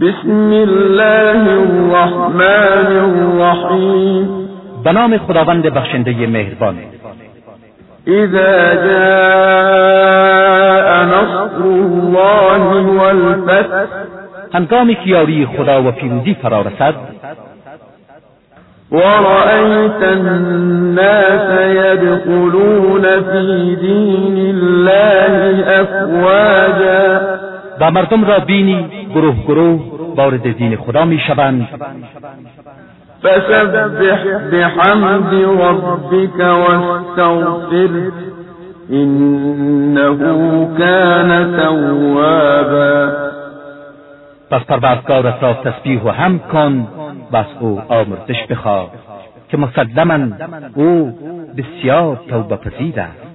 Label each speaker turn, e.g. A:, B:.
A: بسم الله الرحمن الرحیم.
B: به نام خداوند بخشنده مهربان.
A: اذا جاء نصر الله والفتح.
B: هنگامی که یاری خدا و پیروزی فرا رسد
A: ورأيت الناس يدخلون في دين الله افواجا.
B: و مردم را بینی گروه گروه وارد دین خدا می شوند.
A: فسبح بحمد ربك واستغفره انه كان توابا.
B: پس پروردگارت را تسبیح و هم کن و از او آمرزش بخواه که مسلما او بسیار توبه پذیر است.